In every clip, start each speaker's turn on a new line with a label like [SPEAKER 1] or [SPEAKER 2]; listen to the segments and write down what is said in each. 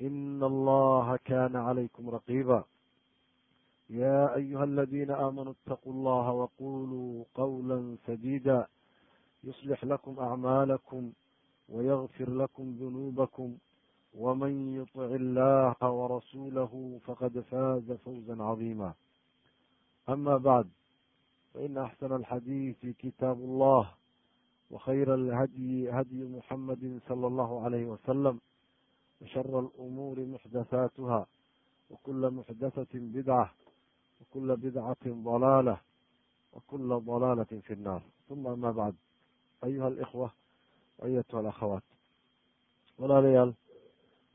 [SPEAKER 1] in allaha kana calaykum raqiba ya ayuha aladina amanuu itaquu allaha waquluu qawla sadida yuslix lakum acmaalakum wayagfir lakum dunuubakum wman yuطic illaha warasuulahu faqad faaza fawza cadiima ama bacd faina axsana alxadiidi kitaabu allah wakhayra alhadyi hadyu muxamadi salى allahu alayh wasalam وشر الأمور محدثاتها وكل محدثة بدعة وكل بدعة ضلالة وكل ضلالة في النار ثم أما بعد أيها الإخوة وأيتها الأخوات walaalayaal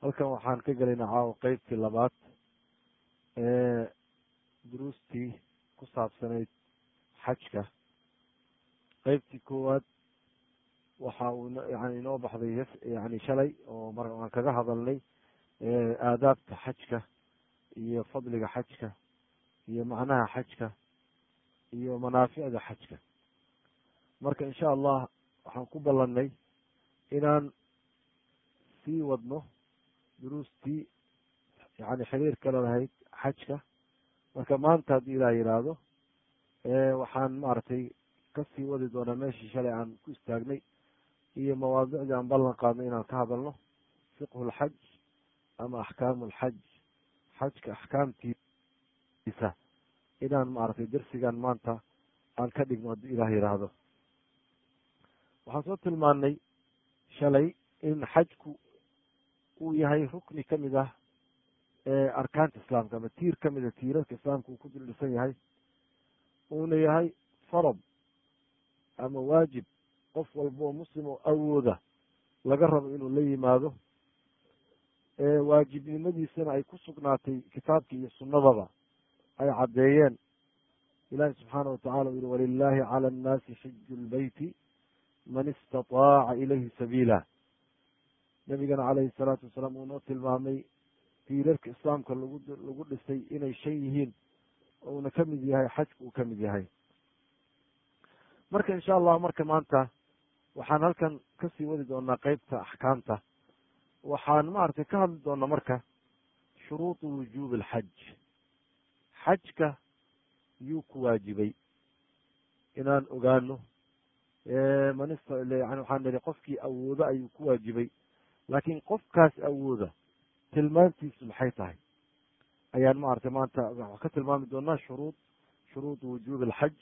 [SPEAKER 1] halkan waxaan ka gelaynaa caawa qeybtii labaad ee duruustii ku saabsanayd xajka qeybtii koowaad waxa uu yani inoo baxday yani shalay oo mar aan kaga hadalnay aadaabta xajka iyo fadliga xajka iyo macnaha xajka iyo manaaficda xajka. Marka insha allah waxaan ku ballanay inaan sii wadno duruustii yani xiriirka lalahayd xajka. Marka maanta haddii ilaa yidhaahdo waxaan maaragtay ka sii wadi doonaa meeshii shalay aan ku istaagnay iyo mawaadicdii aan ballan qaadnay inaan ka hadalno fiqhu lxaj ama axkaamu lxaj xajka axkaamtiisa inaan maaragtay darsigan maanta aan ka dhigno haddii ilaah yidhaahdo waxaan soo tilmaanay shalay in xajku uu yahay rukni ka mid ah ee arkaanta islaamka ama tiir ka mid a tiirarka islaamka uu ku dul dhisan yahay. Uuna yahay farad ama waajib qof walba oo muslim oo awooda laga rabo inuu la yimaado waajibnimadiisana ay ku sugnaatay kitaabkii iyo sunnadaba ay caddeeyeen. Ilahi subxaana watacala uu yihi walilahi cala annaasi xiju lbeyti man istataaca ilayhi sabiila. Nabigana calayhi salaatu wasalaam uu noo tilmaamay tiirarka islaamka lagu lagu dhisay inay shan yihiin uuna ka mid yahay xajku uu ka mid yahay. Marka insha allah marka maanta waxaan halkan ka sii wadi doonaa qeybta axkaamta. Waxaan maaragtay ka hadli doonaa marka shuruudu wujuubi alxaj xajka yuu ku waajibay inaan ogaano. Manista yani waxaan nihi qofkii awoodo ayuu ku waajibay. Laakiin qofkaas awooda tilmaantiisu maxay tahay? Ayaan maaragtay maanta waxaan ka tilmaami doonaa shuruud shuruudu wujuubi alxaj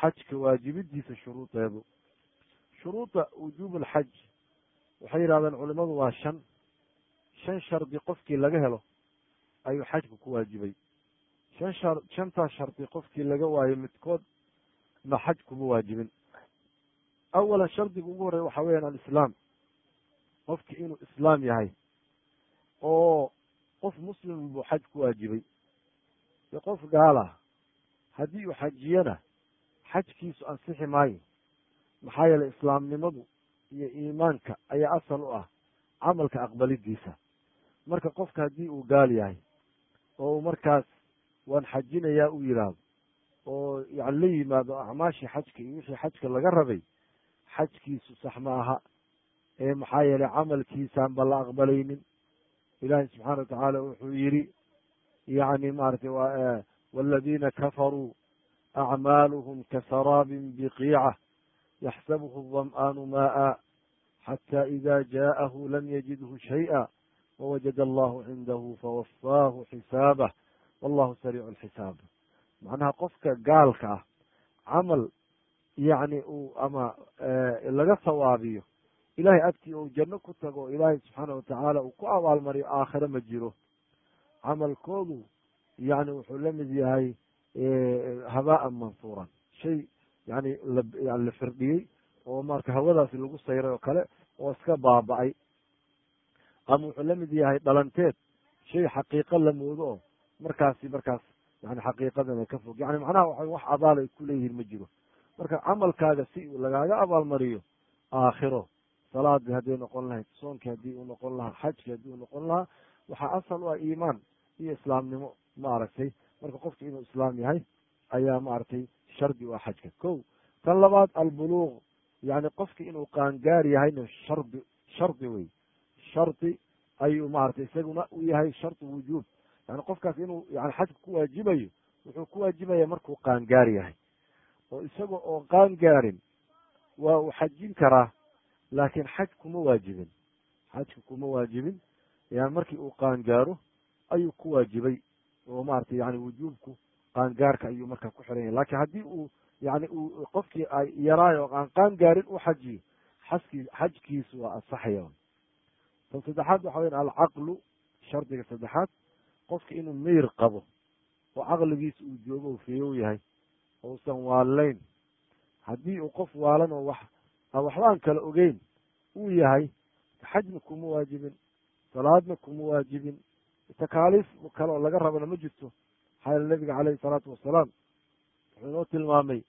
[SPEAKER 1] xajka waajibidiisa shuruudeedu shuruuda wujuub alxaj waxay yidhahdeen culimadu waa shan. Shan shardi qofkii laga helo ayuu xajku ku waajibay. Shan shar shantaas shardi qofkii laga waayo midkood na xaj kuma waajibin. Awalan shardiga ugu horreya waxa weeyaan alislaam. Qofki inuu islaam yahay oo qof muslim buu xaj ku waajibay. Iyo qof gaala haddii uu xajiyana xajkiisu ansixi maayo maxaa yeelay islaamnimadu iyo iimaanka ayaa asal u ah camalka aqbalidiisa. Marka qofka haddii uu gaal yahay oo uu markaas waan xajinayaa uu yidhaahdo oo yani la yimaado acmaashii xajka iyo wixii xajka laga rabay xajkiisu sax ma aha. Ee maxaa yeelay camalkiisaan ba la aqbalaynin. Ilaahi subxaana wa tacaala wuxuu yidhi yani maratay waladiina kafaruu acmaaluhum kasaraabin biqiica yaxsabuhu adam'aanu maa'a xata ida jaa'ahu lam yajidhu shay'a wawajada allahu cindahu fawafaahu xisaabah wallahu sariicu lxisaab macnaha qofka gaalka ah camal yacni uu ama laga sawaabiyo ilaahay agtii ou janno ku tago ilaahay subxaana watacaala uu ku abaalmariyo aakhire ma jiro camalkoodu yacni wuxuu la mid yahay haba'an mansuuran shay yani la firdhiyey oo marka hawadaasi lagu sayray oo kale oo iska baaba'ay. Ama wuxuu la mid yahay dhalanteed shay xaqiiqo la moodo oo markaasi markaas yani xaqiiqadana ka fog. Yani macnaha waa wax abaal ay ku leeyihiin ma jiro. Marka camalkaaga si lagaaga abaalmariyo aakhiro salaadii hadday noqon lahayd soonkii haddii uu noqon lahaa xajkii haddii uu noqon lahaa waxaa asal u ah iimaan iyo islaamnimo maaragtay. Marka qofki inuu islaam yahay ayaa maaragtay shardi ah xajka. Ko tan labaad albuluuq yani qofki inuu qaangaar yahayna shardi shardi wey. Shardi ayuu maaragtay isaguna u yahay shardi wujuub. Yani qofkaas inuu yani xajka ku waajibayo wuxuu ku waajibaya markuu qaangaar yahay. Oo isaga oo qaangaarin waa uu xajin karaa laakiin xaj kuma waajibin. Xajka kuma waajibin yani markii uu qaangaaro ayuu ku waajibay. Oo maaragtay yani wujuubku qaangaarka ayuu markaa ku xiran yahay. Lakin haddii uu yani uu qofkii ay yaraayo aan qaangaarin u xajiyo xaskii xajkiisu waa asaxaya tan saddexaad waxa weya alcaqlu shardiga saddexaad qofka inuu meyr qabo oo caqligiisa uu joogo u feeyow yahay ousan waalayn. Haddii uu qof waalan oo wax waxba aan kala ogeyn uu yahay xajna kuma waajibin salaadna kuma waajibin takaaliif kale oo laga rabana ma jirto maxaa yeele nabiga caleyhi salaatu wasalaam. Wuxuu inoo tilmaamay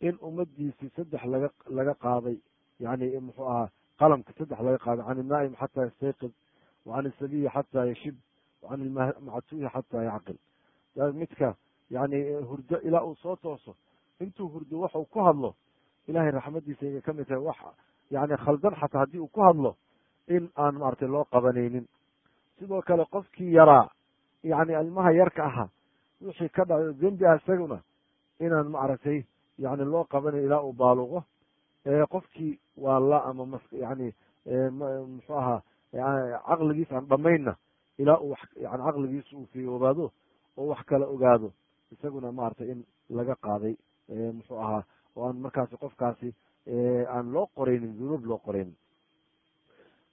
[SPEAKER 1] in ummadiisii saddex laga laga qaaday yani muxuu ahaa qalamka saddex laga qaaday can ilnaa'im xataa yastayqid wa can isabiyi xataa yashib wa can ilmactuuhi xataa yacqil. Midka yani hurdo ilaa uu soo tooso intuu hurdo waxuu ku hadlo ilahay raxmadiisa ayay ka mid tahay wax yani khaldan xataa haddii uu ku hadlo in aan maaragtay loo qabanaynin. Sidoo kale qofkii yaraa yani ilmaha yarka ahaa wixii ka dhaco dembi ah isaguna inaan maaragtay yani loo qabanayn ilaa uu baaluqo qofkii waa la ama mas yani muxuu ahaa caqligiis aan dhamaynna ilaa uu yani caqligiisa uu fiyoobaado oo wax kala ogaado. Isaguna maaragtay in laga qaaday muxuu ahaa oo aan markaasi qofkaasi aan loo qoraynin dunuub loo qoraynin.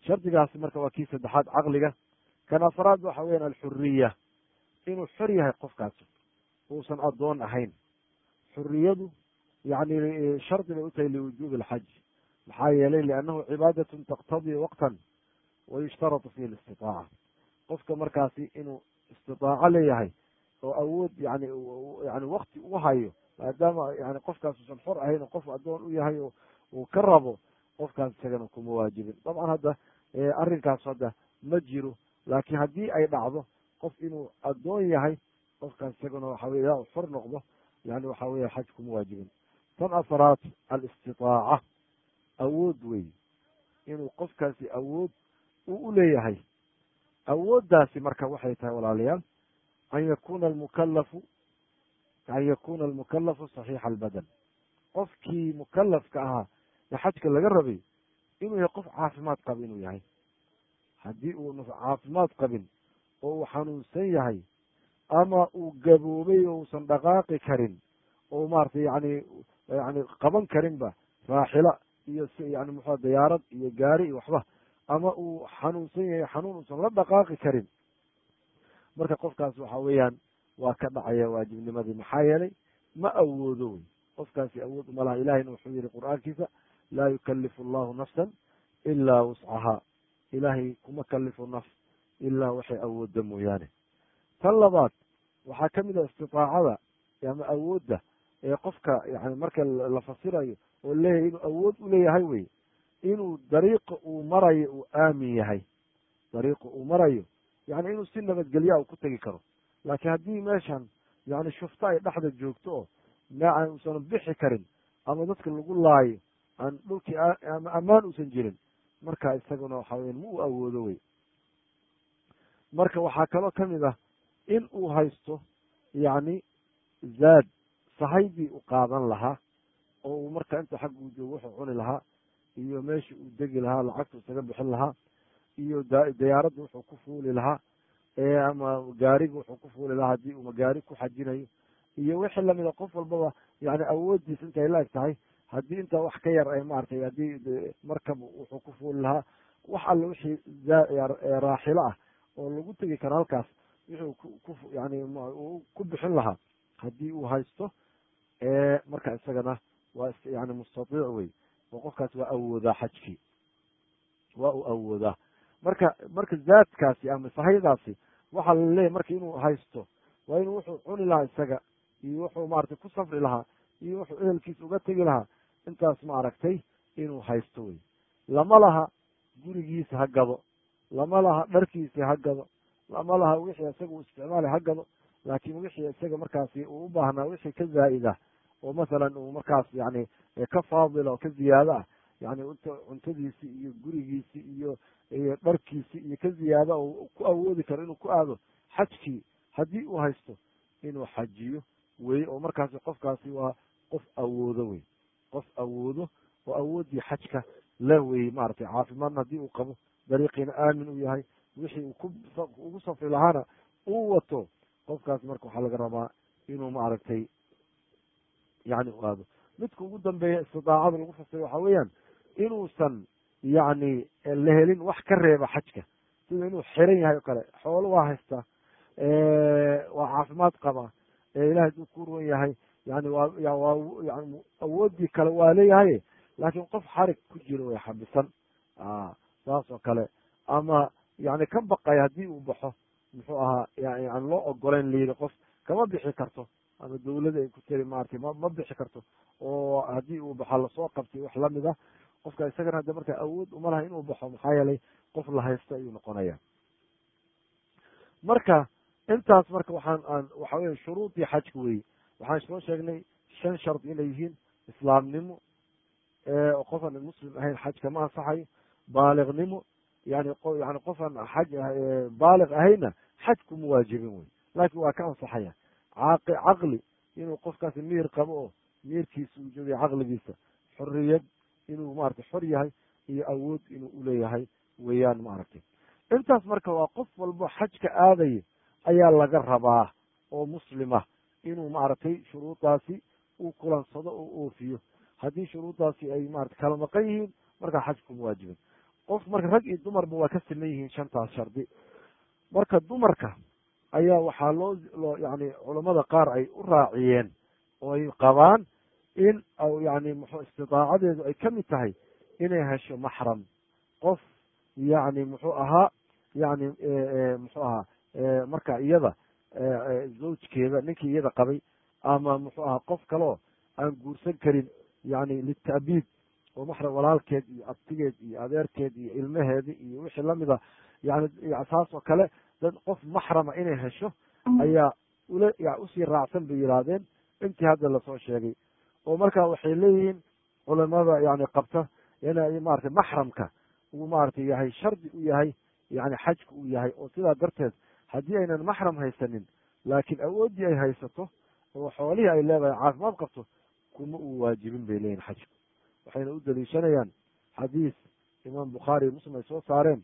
[SPEAKER 1] Shardigaasi marka waa kii saddexaad caqliga. Kan afraad waxa weyan alxuriya inuu xor yahay qofkaasi uusan addoon ahayn xuriyadu yani shardi bay u tahay liwujuubi alxaj maxaa yeelay liannahu cibaadatun taqtadii waqtan wa yushtaratu fihi listitaaca qofka markaasi inuu istitaaco leeyahay oo awood yani yani wakti u hayo maadaama yani qofkaas usan xor ahayn oo qof addoon u yahay oo uu ka rabo qofkaas isagana kuma waajibin dabcan hadda arrinkaas hadda ma jiro laakiin haddii ay dhacdo qof inuu addoon yahay qofkaas isagana waxa weye ilaa uu xor noqdo yani waxa weye xaj kuma waajibin. Tan afaraad alistitaaca awood wey inuu qofkaasi awood uu u leeyahay. Awooddaasi marka waxay tahay walaalayaal an yakuna almukalafu an yakuna almukalafu saxiixa albadan. Qofkii mukalafka ahaa ee xajka laga rabay inuu yahay qof caafimaad qaba inuu yahay. Haddii uunu caafimaad qabin oo uu xanuunsan yahay ama uu gaboobay oo uusan dhaqaaqi karin oo maaragtay yani yani qaban karinba raaxila iyo yani muxua diyaarad iyo gaari iyo waxba ama uu xanuunsan yahay xanuun uusan la dhaqaaqi karin. Marka qofkaas waxa weeyaan waa ka dhacaya waajibnimadii maxaa yeelay ma awoodo wey. Qofkaasi awood uma laha. Ilahayna wuxuu yihi qur'aankiisa laa yukalifu allahu nafsan ilaa wuscahaa ilaahay kuma kalifo naf ilaa waxay awoodda mooyaane tan labaad waxaa ka mid ah istitaacada ama awoodda ee qofka yani marka la fasirayo oo leeyahay inuu awood u leeyahay wey inuu dariiqa uu marayo uu aamin yahay dariiqa uu marayo yani inuu si nabadgelya u ku tegi karo laakiin haddii meeshan yani shufto ay dhexda joogto oo aan uusan bixi karin ama dadka lagu laayo aan dhulkii ama ammaan uusan jirin marka isaguna waxa weya ma u awoodo wey marka waxaa kaloo ka mid ah in uu haysto yani zaad sahaydii u qaadan lahaa oo uu marka inta xagga uu joogo wuxuu cuni lahaa iyo meeshii uu degi lahaa lacagta isaga bixin lahaa iyo diyaaradda wuxuu ku fuuli lahaa ama gaariga wuxuu ku fuuli lahaa haddii uu gaari ku xajinayo iyo wixii lamida qof walbaba yani awoodiis intay la eg tahay haddii intaa wax ka yar ay maratay haddii markab wuxuu ku fuuli lahaa wax alle wixii raaxilo ah oo lagu tegi karo halkaas wuxuu ku yani ku bixin lahaa. Haddii uu haysto marka isagana waa yani mustatiic wey oo qofkaas waa awoodaa xajkii waa uu awoodaa marka marka zaadkaasi ama sahaydaasi waxaa la leeyahy marka inuu haysto waa inuu wuxuu cuni lahaa isaga iyo wuxuu maratay ku safri lahaa iyo wuxuu ehelkiisa uga tegi lahaa. Intaas ma aragtay inuu haysto wey lama laha gurigiisa ha gado lama laha dharkiisa ha gado lama laha wixii isaga uu isticmaalay gado laakiin wixii isaga markaasi uu u baahnaa wixii ka zaa'ida oo masalan uu markaas yani ka faadila oo ka ziyaado ah yani cuntadiisi iyo gurigiisi iyo iyo dharkiisi iyo ka ziyaada oo ku awoodi karo inuu ku aado xajkii haddii uu haysto inuu xajiyo wey oo markaasi qofkaasi waa qof awoodo wey qof awoodo oo awooddii xajka la weyey maratay caafimaadna haddii uu qabo dariiqiina aamin uu yahay wixii uu ugu safri lahaana uu wato qofkaas marka waxaa laga rabaa inuu maaragtay yani u aado. Midka ugu dambeeya istidaacada lagu fasiray waxaa weeyaan inuusan yani la helin wax ka reeba xajka. Sida inuu xiran yahay oo kale xoolo waa haystaa waa caafimaad qabaa ilahay duu ku ruwan yahay yani waa waa yani awooddii kale waa leeyahay laakiin qof xarig ku jiro way xabisan saas oo kale. Ama yani ka baqaya haddii uu baxo muxuu ahaa yani loo ogoleyn layidhi qof kama bixi karto. Ama dawlada ay ku tiri maratay ma bixi karto. Oo haddii uu baxo la soo qabtay wax la mid ah qofka isagana hadda marka awood uma laha inuu baxo maxaa yeelay qof la haysto ayuu noqonaya marka intaas marka waxaan aan waxa weye shuruudii xajka weye waxaan soo sheegnay shan shardi inay yihiin islaamnimo qof aan muslim ahayn xajka ma ansaxayo baalignimo yani yani qof aan xaj baaliq ahayna xaj kuma waajibin wey laakin waa ka ansaxaya caqli inuu qofkaasi miir qabo oo miirkiisa uu joogay caqligiisa xoriyad inuu maratay xor yahay iyo awood inuu uleeyahay weeyaan maaragtay intaas marka waa qof walbo xajka aadaya ayaa laga rabaa oo muslima inuu maaragtay shuruudaasi uu kulansado oo oofiyo haddii shuruudaasi ay marata kala maqan yihiin markaa xaj kuma waajibin qof marka rag iyo dumarba waa ka siman yihiin shantaas shardi. Marka dumarka ayaa waxaa loo loo yani culamada qaar ay u raaciyeen oo ay qabaan in yani muxuu istidaacadeedu ay ka mid tahay inay hesho maxram. Qof yani muxuu ahaa yani muxuu ahaa marka iyada zawjkeeda ninkii iyada qabay ama muxuu ahaa qof kaleo aan guursan karin yani lita'biid oo maxram walaalkeed iyo abtigeed iyo adeerkeed iyo ilmaheedi iyo wixii lamida yani saas oo kale dad qof maxrama inay hesho ayaa ula u sii raacsan bay yihaahdeen intii hadda la soo sheegay. Oo marka waxay leeyihiin culamada yani qabta inay maratay maxramka uu maratay yahay shardi u yahay yani xajka uu yahay oo sidaa darteed haddii aynan maxram haysanin laakiin awooddii ay haysato oo xoolihii ay leedahay caafimaad qabto kuma uu waajibin bay leeyihiin xajka waxayna u daliishanayaan xadiis imaam bukhaari muslim ay soo saareen.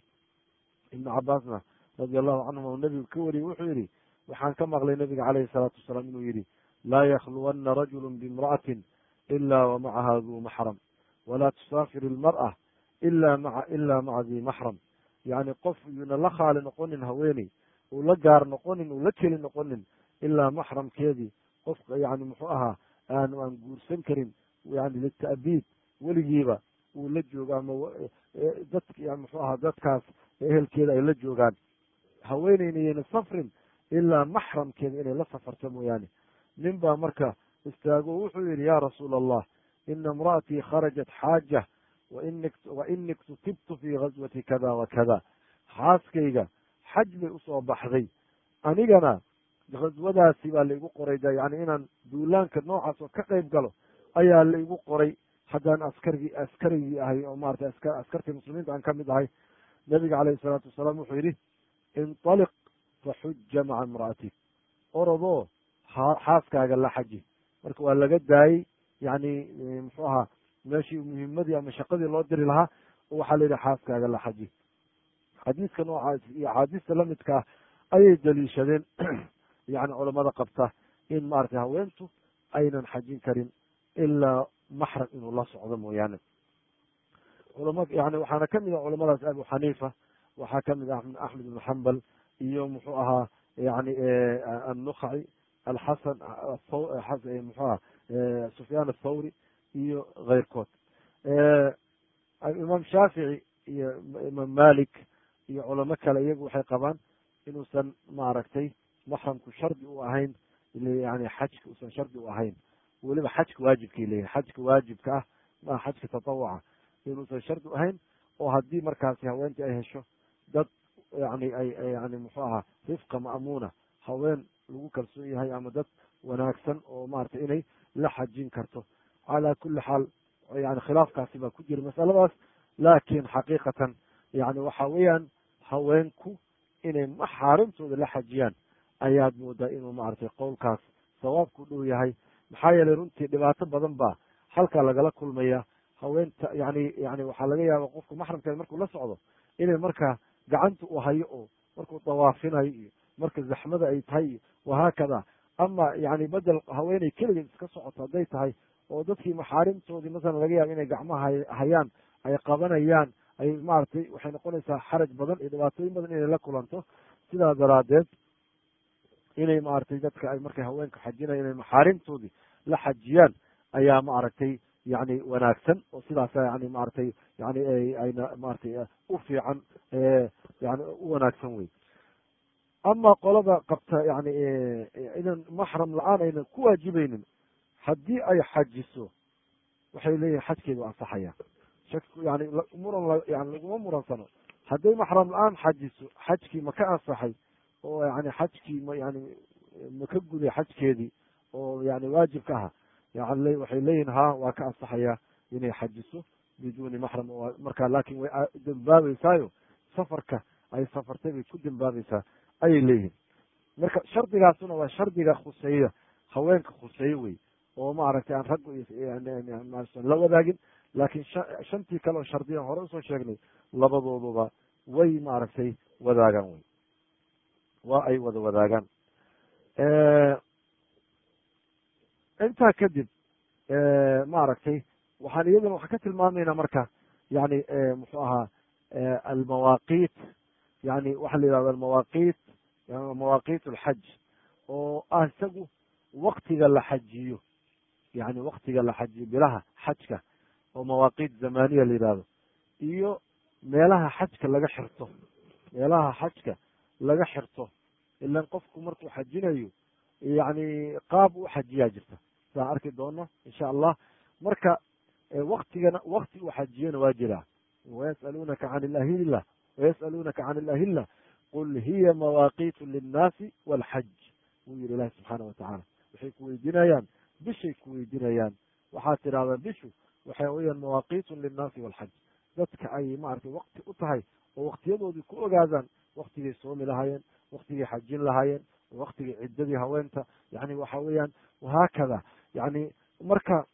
[SPEAKER 1] Ibnu cabaasna radia allahu canhuma uu nebigu ka wariyey wuxuu yidhi waxaan ka maqlay nebiga caleyhi salaatu wasalaam inuu yidhi laa yakhluwanna rajulu biimra'atin ila wa macaha duu maxram walaa tusaafir ilmar'a ila maa ila maca dii maxram yani qof yuuna la khaali noqonin haweeney uu la gaar noqonin uu la keli noqonin ilaa maxramkeedii qof yani muxuu ahaa aan aan guursan karin yani lita'biid weligiiba uu la joogo ama dad muxuu ahaa dadkaas ehelkeeda ay la joogaan. Haweeneyna yayna safrin ilaa maxramkeeda inay la safarto mooyaane. Nin baa marka istaago wuxuu yihi ya rasuula allah ina imra'atii kharajat xaaja wa ini ktutibtu fi gazwati kada wa kada xaaskayga xaj bay u soo baxday. Anigana ghaswadaasi baa laigu qoray yani inaan duulaanka noocaas oo ka qayb galo ayaa laigu qoray haddaan askargii askarigii ahay oo maratay aska askartii muslimiinta aan ka mid ahay nabiga caleyhi salaatu wasalaam wuxuu yidhi intaliq faxuja maca imra'atik orodoo xaaskaaga la xaji. Marka waa laga daayey yani muxuu ahaa meeshii muhimadii ama shaqadii loo diri lahaa oo waxaa la yidhi xaaskaaga la xaji. Xadiiska noocaas iyo axaadiista lamidkaa ayay daliishadeen yani culamada qabta in maaragtay haweentu aynan xajin karin ilaa maxram inuu la socdo mooyaane culama yani waxaana ka mid ah culamadaas abu xaniifa waxaa ka mid ah axmed ibn xambal iyo muxuu ahaa yani annukhaci alxasan muxuu aha sufyaan athawri iyo keyrkood imaam shaafici iyo imaam malik iyo culamo kale iyagu waxay qabaan inuusan maaragtay maxramku shardi u ahayn yani xajka uusan shardi u ahayn weliba xajka waajibkay leeyihiin xajka waajibka ah maa xajka tatawuca inuusan shardi ahayn oo haddii markaasi haweentii ay hesho dad yani ay yani muxuu ahaa rifqa ma'muuna haween lagu kalsoon yahay ama dad wanaagsan oo maratay inay la xajin karto. Calaa kuli xaal yani khilaafkaasi baa ku jira masaladaas. Laakin xaqiiqatan yani waxa weeyaan haweenku inay maxaarimtooda la xajiyaan ayaad moodaa inuu maaragtay qowlkaas sawaabku dhow yahay maxaa yeelay runtii dhibaato badan baa halkaa lagala kulmaya. Haweenta yani yani waxaa laga yaaba qofku maxramkeeda markuu la socdo inay markaa gacanta uu hayo oo markuu dawaafinayo iyo marka zaxmada ay tahay iyo wahaakada ama yani bedel haweeney keligeed iska socoto hadday tahay oo dadkii maxaarimtoodii masalan laga yaaba inay gacmaha hayaan ay qabanayaan ay maaragtay waxay noqonaysaa xaraj badan iyo dhibaatooyin badan inay la kulanto. Sidaa daraadeed inay maaragtay dadka ay markay haweenka xajinayan inay maxaarimtoodii la xajiyaan ayaa maaragtay yani wanaagsan. Oo sidaasa yani maaragtay yani ayna maratay u fiican yani u wanaagsan wey ama qolada qabta yani inan maxram la'aan aynan ku waajibaynin haddii ay xajiso waxay leeyihiin xajkeedu ansaxaya shakku yani muran yani laguma muransano. Hadday maxram la'aan xajiso xajkii ma ka ansaxay oo yani xajkii ma yani ma ka guday xajkeedii oo yani waajibka aha yani waxay leeyihiin ha waa ka ansaxaya inay xajiso biduuni maxram. Markaa laakin way dembaabeysaayo safarka ay safartay bay ku dembaabaysaa ayay leeyihiin marka shardigaasuna waa shardiga khuseeya haweenka khuseeye wey oo maaragtay aan raggu la wadaagin. Laakin shantii kale oo shardiyan hore u soo sheegnay labadooduba way maaragtay wadaagaan wey waa ay wada wadaagaan. Intaa kadib maaragtay waxaan iyaduna waxaan ka tilmaamaynaa marka yani muxuu ahaa almawaaqiit yani waxaa la yihahda almawaaqiit mawaaqiit alxaj oo ah isagu waktiga la xajiyo yani waktiga la xajiyo bilaha xajka oo mawaaqiit zamaniya la yihahdo iyo meelaha xajka laga xirto meelaha xajka laga xirto ilan qofku markuu xajinayo yani qaab u xajiyaa jirta. Saan arki doono insha allah marka waktigana wakti uu xajiyona waa jiraa wayas'aluunaka can ilahilla wayas'aluunaka can ilahilla qul hiya mawaaqiitu linnaasi walxaj wuu yihi ilahi subxaana watacaala waxay ku weydiinayaan bishay ku weydiinayaan. Waxaad tidhahdaa bishu waxay weyaan mawaaqiitun linnaasi walxaj dadka ay maaragtay wakti u tahay oo waktiyadoodii ku ogaadaan waktigay soomi lahaayeen waktigay xajin lahaayeen waktigay ciddadii haweenta. Yani waxa weeyaan wahaakada yani marka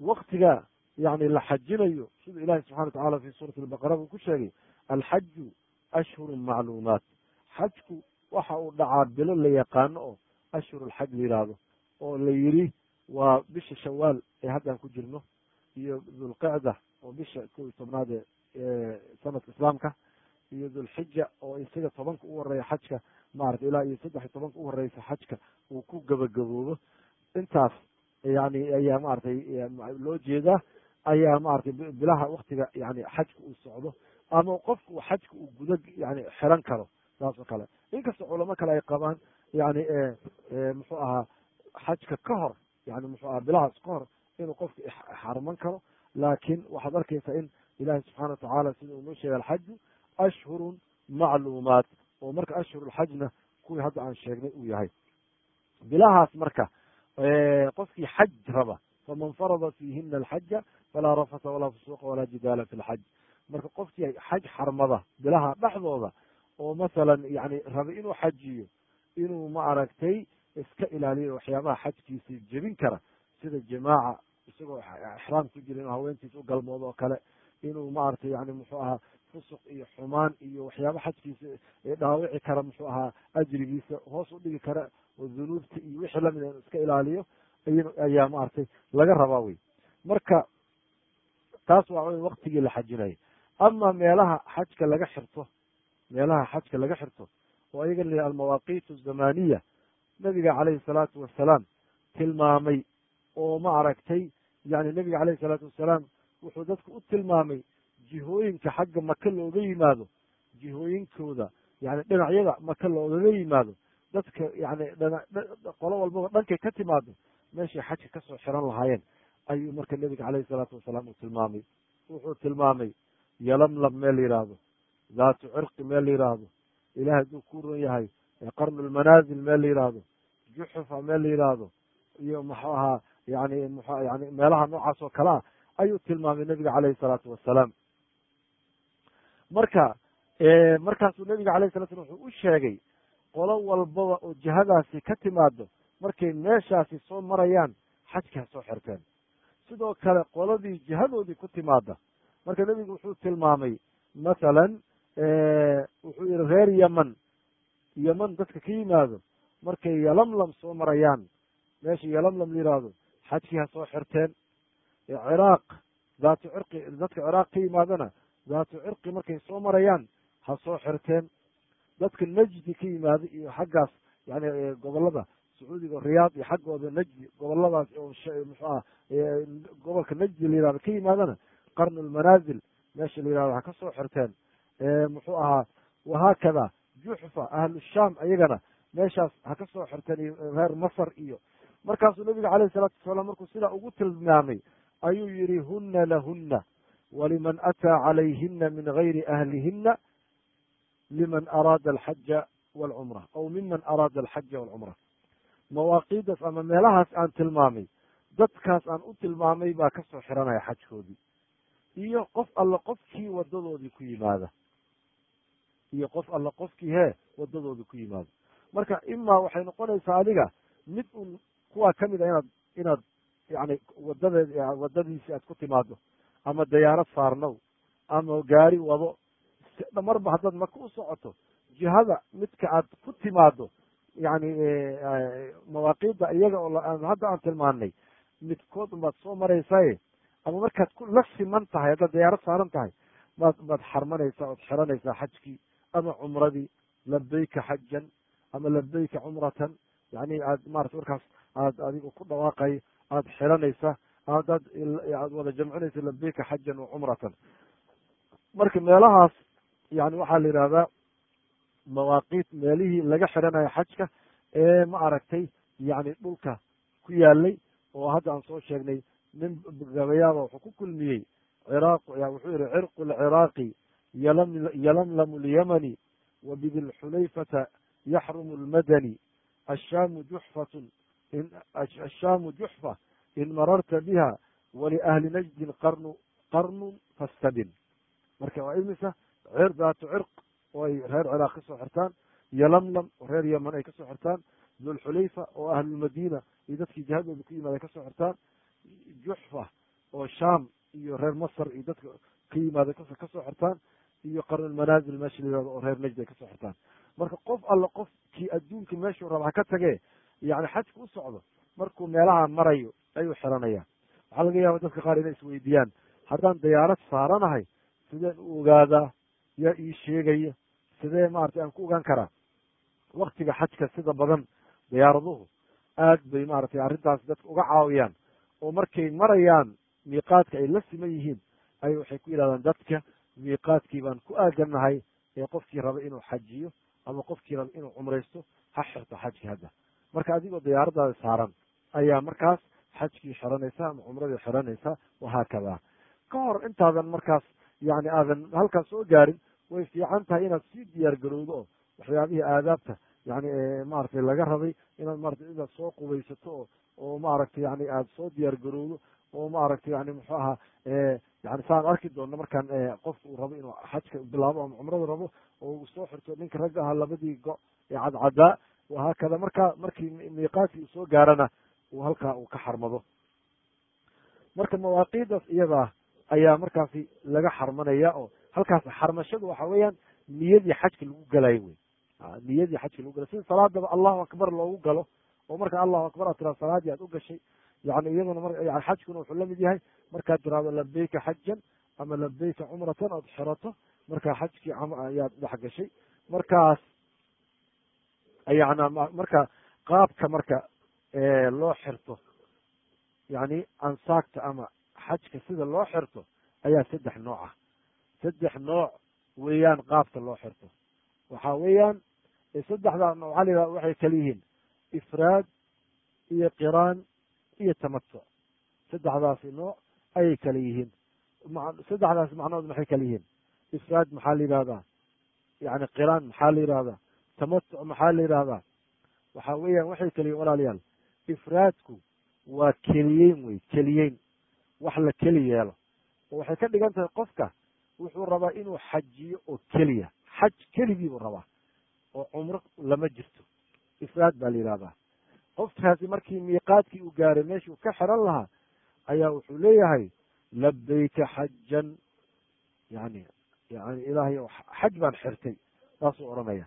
[SPEAKER 1] waktiga yani la xajinayo sida ilahi subxana watacala fi suurati albaqara buu ku sheegay alxaju ashhuru macluumaat xajku waxa uu dhacaa bilo la yaqaano oo ashhur alxaj la yihahdo oo la yiri waa bisha shawaal ee haddaan ku jirno iyo dhulqicda oo bisha kow iyo tobnaad ee sanadka islaamka iyo dhulxija oo isaga tobanka u horreeya xajka maratay ilaa iyo saddex iyo tobanka u horeysa xajka uu ku gabagaboobo. Intaas yani ayaa maratay loo jeedaa ayaa maratay bilaha waktiga yani xajka uu socdo ama qofku uu xajka uu guda yani xiran karo saas oo kale. Inkastoo culamo kale ay qabaan yani muxuu ahaa xajka ka hor yani muxuu aha bilahaas ka hor inuu qofka xarman karo. Laakin waxaad arkaysaa in ilahi subxana watacaala sida uu noo sheegay alxaju ashhurun macluumaat oo marka ashhurulxajna kuwii hadda aan sheegnay uu yahay bilahaas marka qofkii xaj raba faman farada fiihina alxaja falaa rafata walaa fusuuqa walaa jidaala fi lxaj marka qofkii xaj xarmada bilaha dhexdooda oo masalan yani raba inuu xajiyo inuu ma aragtay iska ilaaliyo waxyaabaha xajkiisa jebin kara sida jamaaca isagoo ixraam ku jira inuu haweentiisa u galmoodo oo kale inuu maaragtay yani muxuu ahaa fusuq iyo xumaan iyo waxyaaba xajkiisa dhaawici kara muxuu ahaa ajrigiisa hoos u dhigi kara oo dunuubta iyo wixii la mid inu iska ilaaliyo ayaa maaragtay laga rabaa wey marka taas waa wey waktigii la xajinayay ama meelaha xajka laga xirto meelaha xajka laga xirto oo ayaga la almawaaqiit azamaniya nabiga calayhi salaatu wasalaam tilmaamay oo ma aragtay yani nebiga calayhi salaatu wasalaam wuxuu dadku u tilmaamay jihooyinka xagga maka looga yimaado jihooyinkooda yani dhinacyada maka loogaga yimaado dadka yani qolo walbaba dhankay ka timaado meeshay xajka ka soo xiran lahaayeen ayuu marka nebiga calayhi salaatu wasalaam uu tilmaamay. Wuxuu tilmaamay yalamlam meel yidhaahdo daatu cirqi meel la yidhaahdo ilaah hadduu ku ron yahay qarnu lmanaazil meel la yidhaahdo juxufa meel la yidhaahdo iyo muxuu ahaa yani m yani meelaha noocaas oo kale ah ayuu tilmaamay nebiga calayhi salaatu wasalaam marka markaasuu nebiga alayh sala slam wuxuu u sheegay qolo walbaba oo jihadaasi ka timaado markay meeshaasi soo marayaan xajka ha soo xirteen. Sidoo kale qoladii jihadoodii ku timaada marka nebigu wuxuu tilmaamay mathalan wuxuu yihi reer yeman yeman dadka ka yimaado markay yalamlam soo marayaan meesha yalamlam la yihahdo xajkii ha soo xirteen. Ciraaq daatu cirqi dadka ciraaq ka yimaadana daatu cirqi markay soo marayaan ha soo xirteen. Dadka najdi ka yimaada iyo xaggaas yani gobollada sacuudiga riyaad iyo xaggooda najdi goboladaas oo muxuu ah gobolka najdi la yihahdo ka yimaadana qarnu lmanaazil meesha la yihahdo ha ka soo xirteen. Muxuu ahaa wahaakada juxfa ahlu sham ayagana meeshaas ha ka soo xirteen iyo reer masr iyo. Markaasuu nabiga calayhi salaatu wasalaam markuu sidaa ugu tilmaamay ayuu yihi huna lahuna waliman ataa calayhina min gayri ahlihina liman araada alxaja walcumra aw miman araada alxaja walcumra mawaaqiidaas ama meelahaas aan tilmaamay dadkaas aan u tilmaamay baa ka soo xiranaya xajkoodii iyo qof alla qofkii wadadoodii ku yimaada iyo qof alla qofkii hee wadadoodii ku yimaada marka imaa waxay noqonaysaa adiga mid un kuwaa ka mid a inaad inaad yani wadadeed wadadiisi aad ku timaado ama dayaarad saarnow ama gaari wado marba haddaad maka u socoto jihada midka aad ku timaado yani mawaaqiidda iyaga oo hadda aan tilmaanay midkood unbaad soo maraysaye ama markaad la siman tahay haddaad dayaarad saaran tahay maad baad xarmanaysaa ood xiranaysaa xajkii ama cumradii labayka xajan ama labayka cumratan yani aad marata markaas aad adigu ku dhawaaqay aad xiranaysa adaad aad wada jamcinaysa labayka xajan wa cumratan marka meelahaas yani waxaa la yidhahdaa mawaaqiit meelihii laga xiranayo xajka ee ma aragtay yani dhulka ku yaalay oo hadda aan soo sheegnay nin gabayaaba wuxuu ku kulmiyey ciraaq wuxuu yihi cirqu lciraaqi yalamlamu lyamani wa bidilxulayfata yaxrumu lmadani ashaamu juxfatun ashaamu juxfa in mararta biha waliahli najdin qarnu qarnun fastabin marka waa imisa daatu cirq oo ay reer ciraaq ka soo xirtaan yalamlam oo reer yeman ay ka soo xirtaan dulxulayfa oo ahlulmadiina iyo dadkii jihadooda ku yimaada ay ka soo xirtaan juxfa oo sham iyo reer masr iyo dadka ka yimaada ka soo xirtaan iyo qarnulmanaazil meesha la yihahdo oo reer najd ay ka soo xirtaan marka qof alla qofkii adduunka meeshuu raba ha ka tagee yani xajka u socdo markuu meelaha marayo ayuu xiranaya waxaa laga yaaba dadka qaar inay isweydiiyaan haddaan dayaarad saaranahay sideen u ogaadaa yaa ii sheegaya sidee maratay aan ku ogaan karaa waktiga xajka sida badan diyaaraduhu aad bay maratay arrintaas dadka uga caawiyaan oo markay marayaan miiqaadka ay la siman yihiin ay waxay ku yidhahdaan dadka miiqaadkii baan ku aadanahay ee qofkii raba inuu xajiyo ama qofkii raba inuu cumraysto ha xirto xajki hadda marka adigoo diyaaradaada saaran ayaa markaas xajkii xiranaysa ama cumradii xiranaysa wahaakada ka hor intaadan markaas yani aadan halkaas soo gaarin way fiican tahay inaad sii diyaar garowdo oo waxyaabihii aadaabta yani maratay laga rabay inaad maratay inaad soo qubaysato oo oo maaragtay yani aada soo diyaar garowdo oo maaragtay yani muxuu ahaa yani saan arki doonno markaan qofka uu rabo inuu xajka bilaabo ama cumrada rabo oo uu soo xirto ninka ragga ahaa labadii go ee cadcadaa wahaakada markaa markii miiqaadkii uu soo gaarana uu halkaa uu ka xarmado. Marka mawaaqiidaas iyadaa ayaa markaasi laga xarmanaya oo halkaas xarmashadu waxa weeyaan niyadii xajka lagu galayo wey niyadii xajka lagu galo sida salaadaba allahu akbar loogu galo oo marka allahu akbar aad tiraado salaadii aad u gashay yani iyaduna mar yani xajkuna wuxuu la mid yahay markaad tiraahdo labeyka xajan ama labeyka cumratan ood xirato markaa xajkii ayaad dhex gashay. Markaas yana marka qaabka marka loo xirto yani ansaagta ama xajka sida loo xirto ayaa saddex nooc ah. Saddex nooc weeyaan qaabka loo xirto. Waxa weeyaan saddexda nooc waxaa yihahda waxay kala yihiin ifraad iyo qiraan iyo tamatuc saddexdaasi nooc ayay kala yihiin. Saddexdaas macnood maxay kala yihiin? Ifraad maxaa la yihahdaa yani qiraan maxaa la yihahdaa tamatuc maxaa la yihahdaa waxa weeyaan waxay kala yihiin walaalayaal ifraadku waa keliyeyn wey keliyeyn. Wax la keli yeelo. Oo waxay ka dhigan tahay qofka wuxuu rabaa inuu xajiyo oo keliya. Xaj keligii buu rabaa oo cumro lama jirto. Ifraad baa la yihahdaa qofkaasi markii miiqaadkii uu gaaray meeshuu ka xiran lahaa ayaa wuxuu leeyahay labeyka xajan yani yani ilaahay xaj baan xirtay saasuu odhanaya.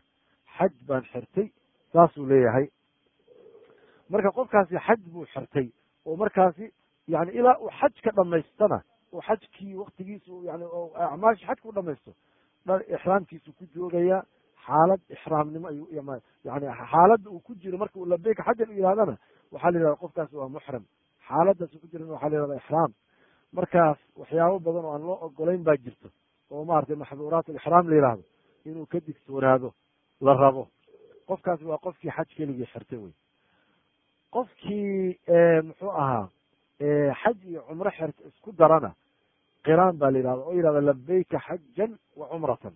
[SPEAKER 1] Xaj baan xirtay saasuu leeyahay marka qofkaasi xaj buu xirtay oo markaasi yani ilaa uu xaj ka dhamaystana oo xajkii waktigiisu yani acmaashi xajka u dhamaysto ixraamkiisu ku joogaya xaalad ixraamnimo ayuu yani xaaladda uu ku jiro marka uu labeyka xajan u yihahdana waxaa la yihahda qofkaasi waa muxrim. Xaaladdaas uu ku jirana waxaa la yihahda ixraam. Markaas waxyaabo badan oo aan loo ogolayn baa jirto oo maratay maxduuraat alixraam la yihahdo inuu ka digtoonaado la rabo. Qofkaasi waa qofkii xaj keligii xirtay wey qofkii muxuu ahaa xaj iyo cumro xirt isku darana qiraan baa la yihahda oo yihahda labeyka xajan wa cumratan.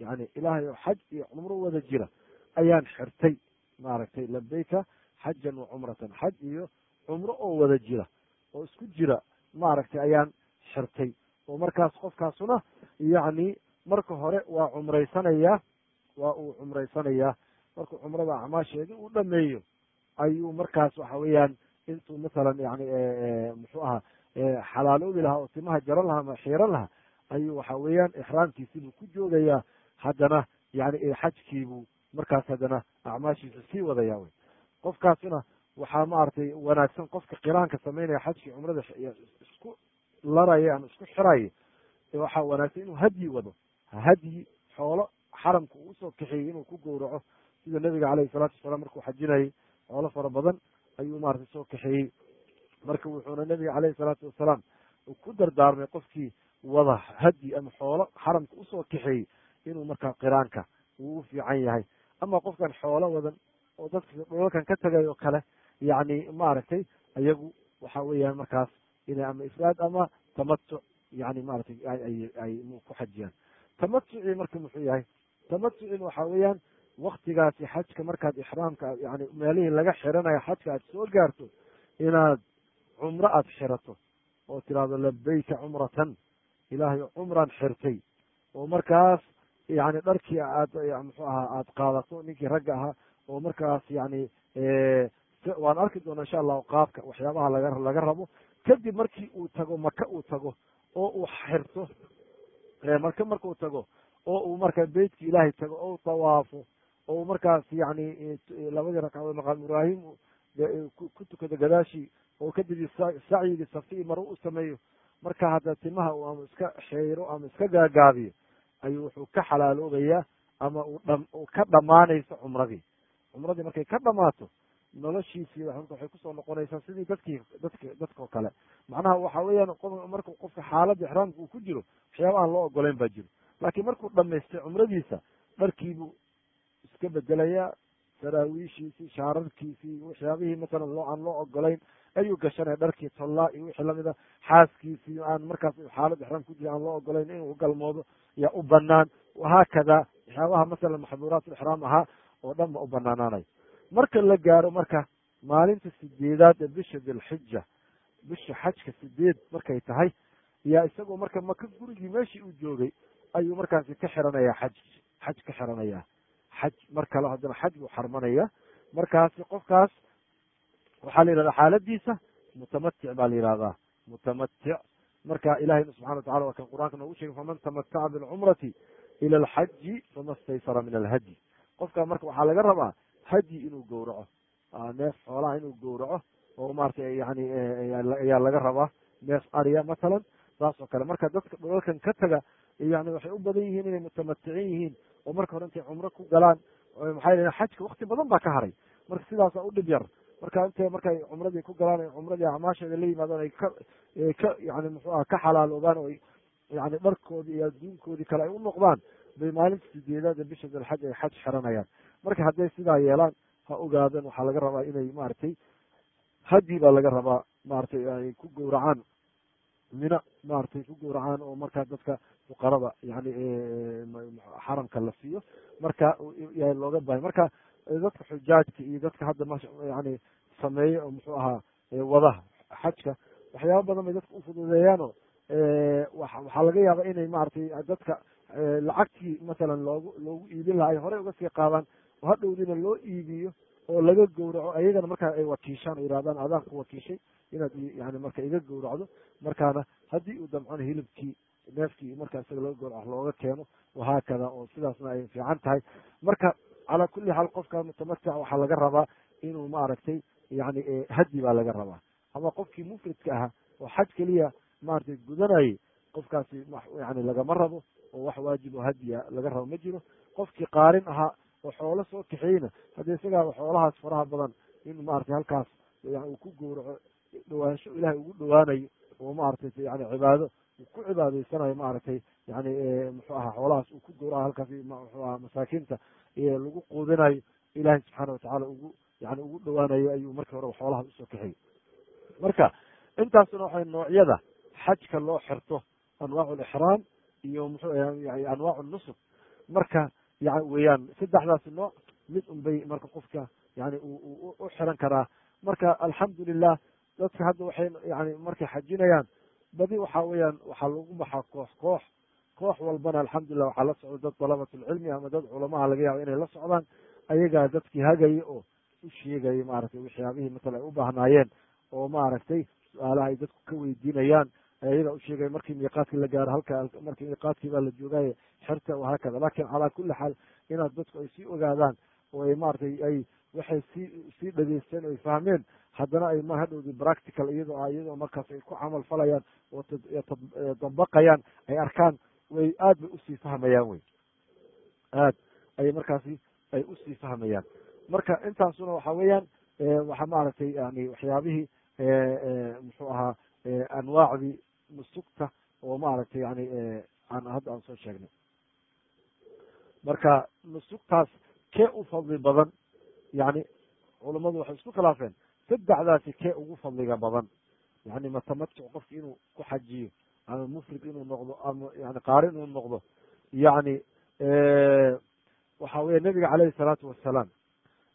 [SPEAKER 1] Yani ilaahay oo xaj iyo cumro wada jira ayaan xirtay maaragtay labeyka xajan wa cumratan. Xaj iyo cumro oo wada jira oo isku jira maaragtay ayaan xirtay. Oo markaas qofkaasuna yacni marka hore waa cumraysanayaa waa uu cumraysanayaa markuu cumrada acmaasheedii uu dhameeyo ayuu markaas waxa weeyaan intuu masalan yani muxuu ahaa xalaaloobi lahaa oo timaha jaran lahaa ama xiiran lahaa ayuu waxa weeyaan ixraamkiisibuu ku joogayaa haddana yani xajkiibuu markaas haddana acmaashiisa sii wadaya wey. Qofkaasuna waxaa maaragtay wanaagsan qofka qiraanka samaynaya xajkii cumrada isku laraya ama isku xiraya waxaa wanaagsan inuu hadyi wado hadyi xoolo xaramka uu u soo kaxeeyey inuu ku gowraco sida nabiga caleyhi salaatu wasalaam markuu xajinayay xoolo fara badan ayuu maratay soo kaxeeyey. Marka wuxuuna nabiga caleyhi salaatu wasalaam ku dardaarmay qofkii wada hadyi ama xoolo xaramka u soo kaxeeyey inuu markaa qiraanka uu u fiican yahay. Ama qofkan xoolo wadan oo dadka dholalkan ka tagay oo kale yacni maaragtay ayagu waxa weeyaan markaas inay ama ifraad ama tamatuc yani maratay ay ku xajiyaan. Tamatucii marka muxuu yahay? Tamatucin waxa weeyaan waktigaasi xajka markaad ixraamka yani meelihii laga xiranayo xajka aad soo gaarto inaad cumro aad xirato oo tirahdo labeyka cumratan ilaahay cumran xirtay oo markaas yani dharkii aad muxuu ahaa aad qaadato ninkii ragga ahaa oo markaas yani waan arki doona insha allahu qaabka waxyaabaha laga laga rabo kadib markii uu tago maka uu tago oo uu xirto marka markuu tago oo uu marka beytka ilaahay tago oo tawaafo oo markaas yani labadii ragcadood maqaam ibraahim ku tukado gadaashii oo kadib sacyigii safii maro u sameeyo marka hadda timaha uu ama iska xeiro ama iska gaagaabiyo ayuu wuxuu ka xalaaloobayaa ama uu ka dhamaanayso cumradii. Cumradii markay ka dhamaato noloshiisii waxay ku soo noqonaysaa sidii dadkii dadk dadkao kale. Macnaha waxa weeyaan marku qofka xaaladda ixraamka uu ku jiro waxyaaba aan loo ogolayn baa jiro laakiin markuu dhamaystay cumradiisa dharkiibuu iska bedelayaa saraawiishiisii shaararkiisii waxyaabihii masalan loo aan loo ogolayn ayuu gashanaya dharkii tollaa iyo wixii lamida xaaskiisii aan markaas xaalad ixraam ku jira aan loo ogolayn inuu galmoodo yaa u banaan wahaakada waxyaabaha masalan maxduuraat ixraam ahaa oo dhan ba u banaanaanay marka la gaaro marka maalinta sideedaad ee bisha dilxija bisha xajka sideed markay tahay yaa isagoo marka maka gurigii meeshii uu joogay ayuu markaasi ka xiranayaa xaj xaj ka xiranayaa xaj mar kale haddana xaj buu xarmanaya markaasi qofkaas waxaa la yihahdaa xaaladiisa mutamatic baa la yihahdaa mutamatic. Marka ilahayna subxana watacala waa kan qur'aanka noogu sheegay faman tamataca bilcumrati ila alxaji fama staysara min alhadyi. Qofka marka waxaa laga rabaa hadyi inuu gowraco neef xoolaha inuu gowraco oo maratay yani ayaa laga rabaa neef ariya mathalan saas oo kale. Marka dadka dhulalkan ka taga yani waxay u badan yihiin inay mutamaticiin yihiin oo marka hore intay cumro ku galaan lehin xajka wakti badan baa ka haray. Marka sidaasa u dhib yar. Marka intay markay cumradii ku galaan cumradii acmaasheeda la yimaadaan ay ka ka yani muxuu aha ka xalaaloobaan oo yani dharkoodii iyo adduunkoodii kale ay u noqdaan bay maalinta sideedaada bisha dalxaj ay xaj xiranayaan. Marka hadday sidaa yeelaan ha ogaadeen waxaa laga rabaa inay maaragtay hadyi baa laga rabaa maratay ay ku gowracaan mina maratay ku gowracaan oo markaa dadka fuqarada yani xaramka la siiyo. Marka yaa looga bahay marka dadka xujaajka iyo dadka hadda m yani sameeya oo muxuu ahaa wadaha xajka waxyaaba badan bay dadka ufududeeyaano waxaa laga yaaba inay maratay dadka lacagtii masalan loogu loogu iibin laha ay horey uga sii qaadaan oo hadhowdina loo iibiyo oo laga gowraco ayagana markaa ay wakiishaan o yihahdaan adaan ku wakiishay inaad yani marka iga gowracdo. Markaana haddii uu damcona hilibkii neefkii markaa isaga laga gowraco looga keeno wahaakada oo sidaasna ay fiican tahay. Marka calaa kulli xaal qofka mutamatic waxaa laga rabaa inuu maaragtay yani hadyi baa laga rabaa. Ama qofkii mufridka ahaa oo xaj keliya maratay gudanayay qofkaasi yani lagama rabo oo wax waajib oo hadiya laga rabo ma jiro. Qofkii qaarin ahaa oo xoolo soo kaxeeyna hadda isagaa xoolahaas faraha badan in maratay halkaas uu ku gowraco dhawaansho ilahay ugu dhawaanayo oo maratay yani cibaado uu ku cibaadaysanayo maaragtay yani muxuu aha xoolahaas uu ku gowraco halkaas muxuu aha masaakiinta lagu quudinayo ilahay subxaana watacaala ugu yani ugu dhawaanayo ayuu markii hore xoolahaas u soo kaxeeyey marka intaasuna waxay noocyada xajka loo xirto anwaacu lixraam iyo muxuu anwaacu nusuk. Marka ya weeyaan saddexdaasi nooc mid un bay marka qofka yani u xiran karaa. Marka alxamdulilah dadka hadda waxay yani markay xajinayaan badi waxa weeyaan waxaa lagu baxaa koox koox koox walbana alxamdulilah waxaa la socda dad dalabatulcilmi ama dad culamaha laga yaabo inay la socdaan ayagaa dadkii hagaya oo u sheegaya maaragtay waxyaabihii matala ay u baahnaayeen oo maaragtay su'aalaha ay dadku ka weydiinayaan ayagaa usheegaya markii miiqaadkii la gaaro halka markii miiqaadkii baa la joogaaye xerta wahaakada laakiin calaa kulli xaal inaad dadku ay sii ogaadaan oo ay maratay ay waxay sii sii dhageysteen o ay fahmeen. Haddana ay ma hadhowdi practical iyadoo iyadoo markaas ay ku camal falayaan oo dabaqayaan ay arkaan way aad bay u sii fahmayaan wey. Aad ay markaasi ay u sii fahmayaan. Marka intaasuna waxa weeyaan waxa maaragtay yani waxyaabihii muxuu ahaa anwaacdii nusugta oo maaragtay yani aan hadda aan soo sheegnay. Marka nusugtaas kee u fadli badan yani culammadu waxay isku khilaafeen saddexdaasi kee ugu fadliga badan yani matamatuc qofki inuu ku xajiyo ama mufrid inuu noqdo ama yani qaari inuu noqdo yani waxa weya nabiga caleyhi salaatu wasalaam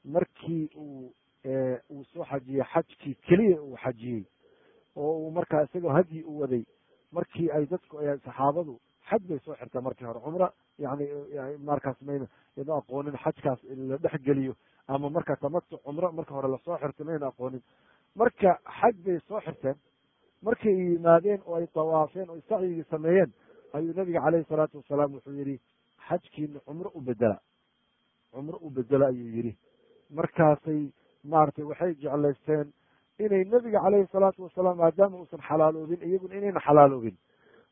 [SPEAKER 1] markii uu uu soo xajiyey xajkii keliya uu xajiyey oo uu markaa isagoo hadyi u waday markii ay dadku saxaabadu xaj bay soo xirtaa markii hore cumra yani markaas mayna iyadoo aqoonin xajkaas la dhex geliyo ama marka tamatuc cumro marka hore la soo xirto mayna aqoonin. Marka xaj bay soo xirteen markay yimaadeen oo ay tawaafeen oo sacyigii sameeyeen ayuu nabiga caleyhi salaatu wasalaam wuxuu yihi xajkiina cumro u bedela cumro u bedela ayuu yihi markaasay maaragtay waxay jeclaysteen inay nebiga caleyhi salaatu wasalaam maadaama uusan xalaaloobin iyaguna inayna xalaaloobin.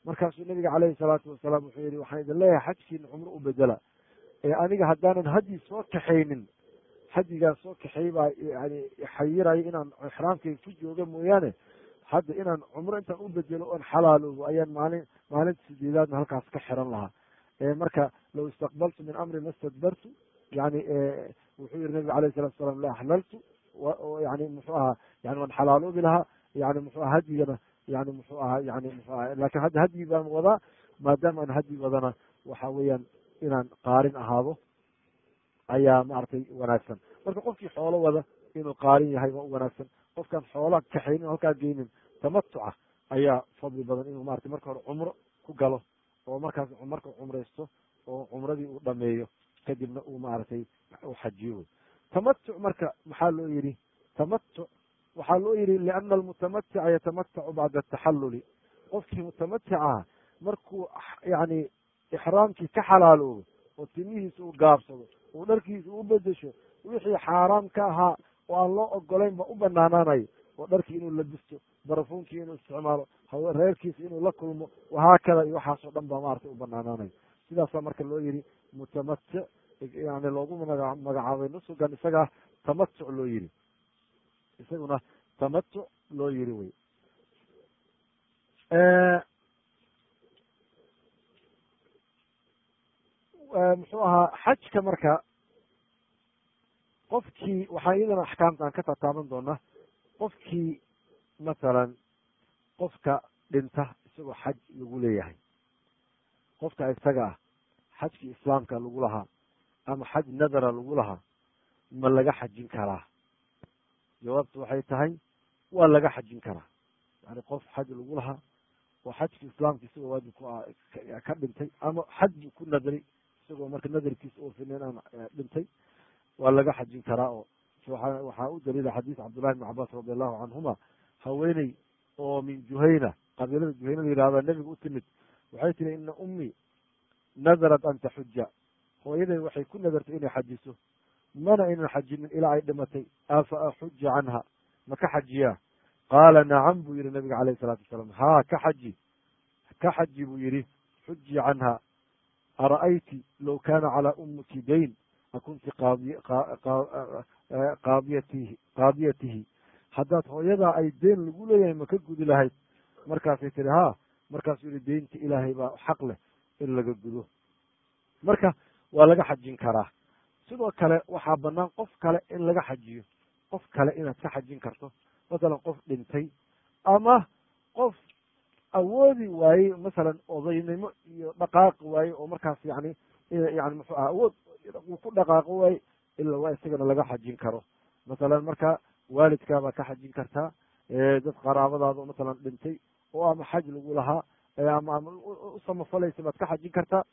[SPEAKER 1] Markaasuu nabiga caleyhi salaatu wasalaam wuxuu yihi waxaan idin leeyahay xajkiina cumro u bedela ee aniga haddaanan hadyi soo kaxaynin hadyigaas soo kaxeey baa yani xayirayo inaan ixraamkayga ku jooga mooyaane hadda inaan cumro intaan u bedelo oon xalaaloobo ayaan maalin maalinta sideedaadna halkaas ka xiran lahaa. Marka low istaqbaltu min amri ma stadbartu yani wuxuu yihi nabiga alayh salatu salam la axlaltu yani muxuu ahaa yani waan xalaaloobi lahaa yani muxuu aha hadyigana yani muxuu ahaa yani muxuu aha laakiin hadda hadyi baan wadaa maadaama aan hadyi wadana waxa weeyaan inaan qaarin ahaado ayaa maaragtay wanaagsan. Marka qofkii xoolo wada inuu qaarin yahay waa u wanaagsan. Qofkaan xoola kaxaynin halkaa geynin tamatuca ayaa fadli badan inuu maratay marka hore cumro ku galo oo markaas marka cumraysto oo cumradii uu dhameeyo kadibna uu maaragtay u xajiyo. Wey tamatuc marka maxaa loo yihi tamatuc waxaa loo yihi liana almutamatica yatamatacu bacda ataxalluli qofkii mutamatica markuu yani ixraamkii ka xalaaloobo oo timihiisa uu gaabsado uu dharkiisa u bedesho wixii xaaraam ka ahaa oo aan loo ogolayn ba u banaanaanayo oo dharkii inuu labisto barafuunkii inuu isticmaalo reerkiisa inuu la kulmo wahaakada iyo waxaasoo dhan ba maratay u banaanaanayo sidaasaa marka loo yihi mutamatic yani loogu maga magacaabay nusugan isagaa tamatuc loo yihi isaguna tamatuc loo yihi wey muxuu ahaa xajka marka qofkii waxaa iyadana axkaamta aan ka tataaban doonaa qofkii masalan qofka dhinta isagoo xaj lagu leeyahay. Qofka isaga ah xajkii islaamka lagu lahaa ama xaj nadara lagu lahaa ma laga xajin karaa. Jawaabtu waxay tahay waa laga xajin karaa. Yani qof xaj lagu lahaa oo xajki islaamka isagoo waajib ku ah ka dhintay ama xaj ku nadray isagoo marka nadarkiisa oofinen aan dhintay waa laga xajin karaa oo waxaa u daliila xadiis cabdullahi ibn cabaas radi allahu canhuma haweeney oo min juhayna qabiilada juhayna la yihahda nebiga u timid waxay tiri ina ummii nadarat an taxuja hooyaday waxay ku nadartay inay xajiso. Mana aynan xajinin ilaa ay dhimatay. Afa axuja canha? Ma ka xajiyaa? Qaala nacam buu yihi nabiga alayh isalaatu wasalaam. Haa ka xaji. Ka xaji buu yihi xuji canha ara'ayti low kana calaa ummiki dayn akunti qaadiyatihi qaadiyatihi haddaad hooyadaa ay deen lagu leeyahay ma ka gudi lahayd markaasay tiri haa markaasuu yihi deynta ilaahay baa xaq leh in laga gudo marka waa laga xajin karaa sidoo kale waxaa banaan qof kale in laga xajiyo qof kale inaad ka xajin karto masalan qof dhintay ama qof awoodi waayey masalan odaynimo iyo dhaqaaqi waaye oo markaas yani yani muxuu aha awood uu ku dhaqaaqo waaye ila waa isagana laga xajin karo. Masalan marka waalidkaabaa ka xajin kartaa dad qaraabadaada masalan dhintay oo ama xaj lagu lahaa ama ama u samafalaysa baad ka xajin kartaa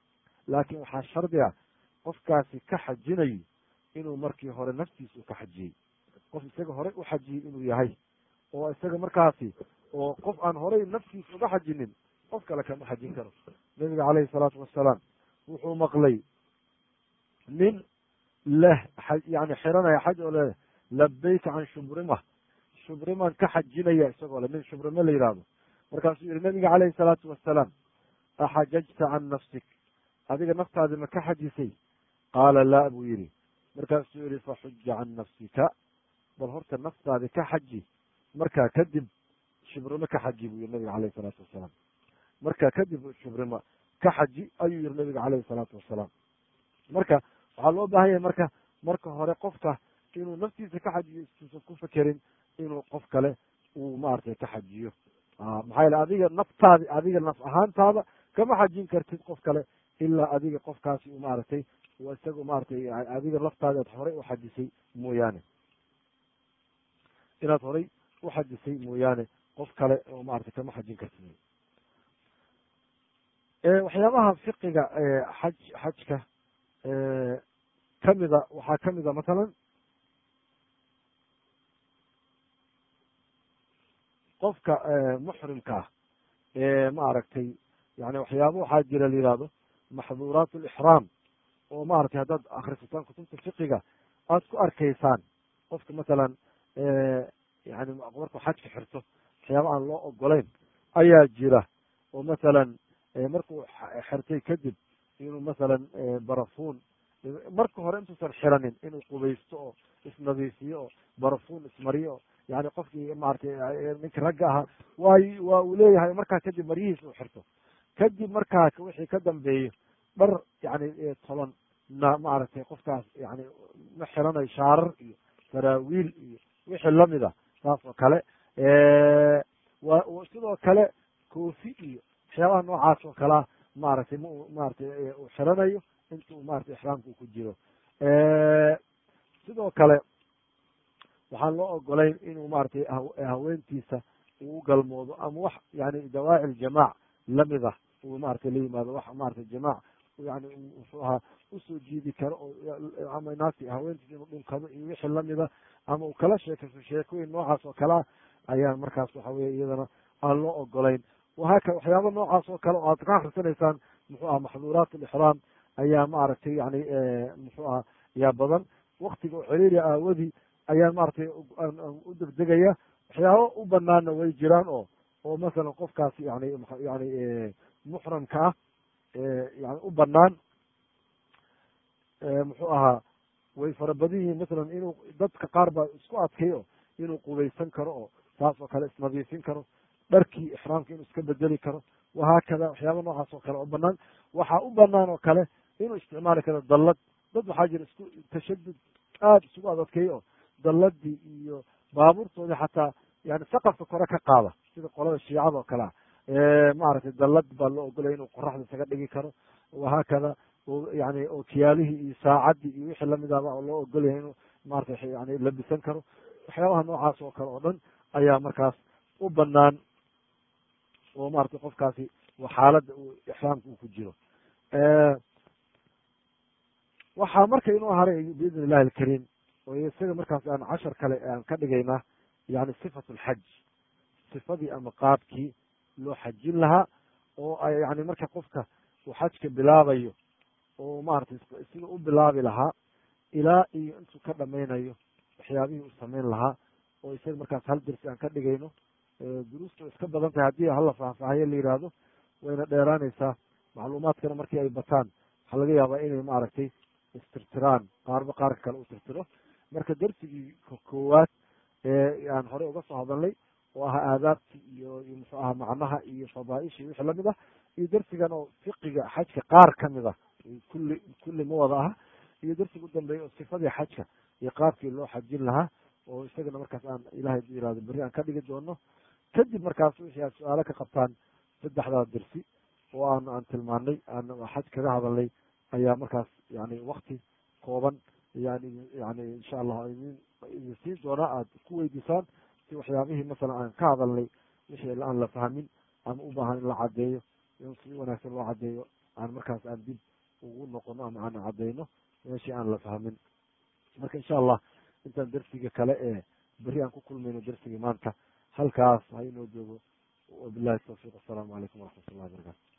[SPEAKER 1] laakin waxaa shardi ah qofkaasi ka xajinayo inuu markii hore naftiisa u ka xajiyey. Qof isaga horey u xajiyey inuu yahay. Oo isaga markaasi oo qof aan horey naftiisa uga xajinin qof kale kama xajin karo. Nabiga caleyhi salaatu wasalaam wuxuu maqlay nin leh yani xiranaya xaj oo leh labayka can shubrima. Shubriman ka xajinaya isagoo le nin shubrime la yihahdo markaasuu yihi nabiga caleyhi salaatu wasalaam axajajta can nafsik adiga naftaadi ma ka xajisay? Qaala laa buu yihi markaasuu yihi faxuja can nafsika bal horta naftaadi ka xaji markaa kadib shubrimo ka xaji buu yihi nabiga caleyhi salaatu wasalaam. Markaa kadib shubrimo ka xaji ayuu yihi nabiga caleyhi salaatu wasalaam. Marka waxaa loo baahan yahay marka marka hore qofka inuu naftiisa ka xajiyo istuusan ku fekerin inuu qof kale uu maaragtay ka xajiyo. Maxaa yele adiga naftaadi adiga naf ahaantaada kama xajin kartid qof kale ilaa adiga qofkaasi maaragtay isaga maaragtay adiga laftaadi aad horey u xajisay mooyaane. Inaad horey u xajisay mooyaane qof kale oo maratay kama xajin kartid. Waxyaabaha fiqiga xaj xajka kamida waxaa kamida masalan qofka muxrimka ah ee maaragtay yani waxyaaba waxaa jira la yihahdo maxduuraat lixraam oo maratay haddaad akrisataan kutubta fiqiga aad ku arkaysaan qofka masalan yani markuu xajka xirto waxyaaba aan loo ogolayn ayaa jira. Oo masalan markuu xirtay kadib inuu masalan barafuun marka hore intuusan xiranin inuu qubaysto oo isnadiifiyo oo barafuun ismariyo oo yani qofkii maratay ninki ragga ahaa waay waa uu leeyahay markaa kadib maryihiis uu xirto. Kadib markaa wixii ka dambeeyo dhar yani toban na maaragtay qofkaas yani ma xiranayo shaarar iyo saraawiil iyo wixii lamida saas oo kale sidoo kale koofi iyo waxyaabaha noocaas oo kalea maaragtay ma u maratay uu xiranayo inta uu maratay ixraamka uu ku jiro. Sidoo kale waxaan loo ogolayn inuu maratay haweentiisa uu u galmoodo ama wax yani dawaaci ljamaac lamida uu maratay la yimaado wax maratay jamaac yani muxuu ahaa u soo jiidi karo oo ama naagti haweentiisa inuu dhunkado iyo wixii lamida ama uu kala sheekaysto sheekooyin noocaas oo kalea ayaan markaas waxa weye iyadana aan loo ogolayn wahaaka waxyaaba noocaas oo kale oo aad ka akhrisanaysaan muxuu aha maxduuraat alixraam ayaa maaragtay yani muxuu aha ayaa badan. Waktiga oo celiria aawadii ayaan maratay u degdegaya. Waxyaaba u banaanna way jiraan oo oo masalan qofkaas yani yani muxramka ah yani u banaan muxuu ahaa way fara badan yihiin. Masalan inuu dadka qaar baa isku adkayo inuu qubaysan karo oo saas oo kale isnadiifin karo dharkii ixraamka inuu iska bedeli karo wahaakada waxyaaba noocaas oo kale oo banaan waxaa u banaan oo kale inuu isticmaali karo dallad. Dad waxaa jira isku tashadud aada isugu adadkeeyo oo dalladii iyo baabuurtoodii xataa yani saqafka kore ka qaada sida qolada shiicada oo kale ah. Maaragtay dallad baa loo ogolaya inuu qoraxda isaga dhigi karo. Wahaakada yani okiyaalihii iyo saacaddii iyo wixii la mid ahba oo loo ogolaya inuu maratay yani labisan karo. Waxyaabaha noocaas oo kale oo dhan ayaa markaas u banaan oo maratay qofkaasi xaaladda ixraamka uu ku jiro. Waxaa marka inuu haray biidn illahi alkariim oo isaga markaas aan cashar kale aan ka dhigaynaa yani sifatu lxaj sifadii ama qaabkii loo xajin lahaa oo yani marka qofka uu xajka bilaabayo oo maratay sida u bilaabi lahaa ilaa iyo intuu ka dhamaynayo waxyaabihii uu samayn lahaa oo isaga markaas hal dersi aan ka dhigayno duruusta way iska badan tahay haddii hala faahfaahayo la yihahdo wayna dheeraanaysaa. Macluumaadkana markii ay bataan waxaa laga yaabaa inay maaragtay istirtiraan qaarba qaarka kale u tirtiro marka dersigii koowaad ee aan horey uga soo hadalnay oo ahaa aadaabtii iyo muxuu aha macnaha iyo fadaaisha iyo wixii la mid ah iyo dersigan oo fiqiga xajka qaar ka mid ah kulli kulli ma wada aha iyo dersiga u dambeeya oo sifadii xajka iyo qaabkii loo xajin lahaa oo isagana markaas aan ilahay du yihahdo berri aan ka dhigi doono kadib markaas wixii aad su'aalo ka qabtaan saddexdaa dersi oo aan aan tilmaanay aan xaj kaga hadalnay ayaa markaas yani wakti kooban yani yani insha allah idin siin doonaa aad ku weydiisaan si waxyaabihii masalan aan ka hadalnay wixii aan la fahmin ama u baahan in la caddeeyo in si wanaagsan loo caddeeyo aan markaas aan dib ugu noqono ama aan caddeyno meeshii aan la fahmin. Marka insha allah intaan dersiga kale ee berri aan ku kulmayno dersigii maanta. Halkaas ha inoo joogo. Wabilahi tawfiiq. Assalaamu calaykum waraxmat ullahi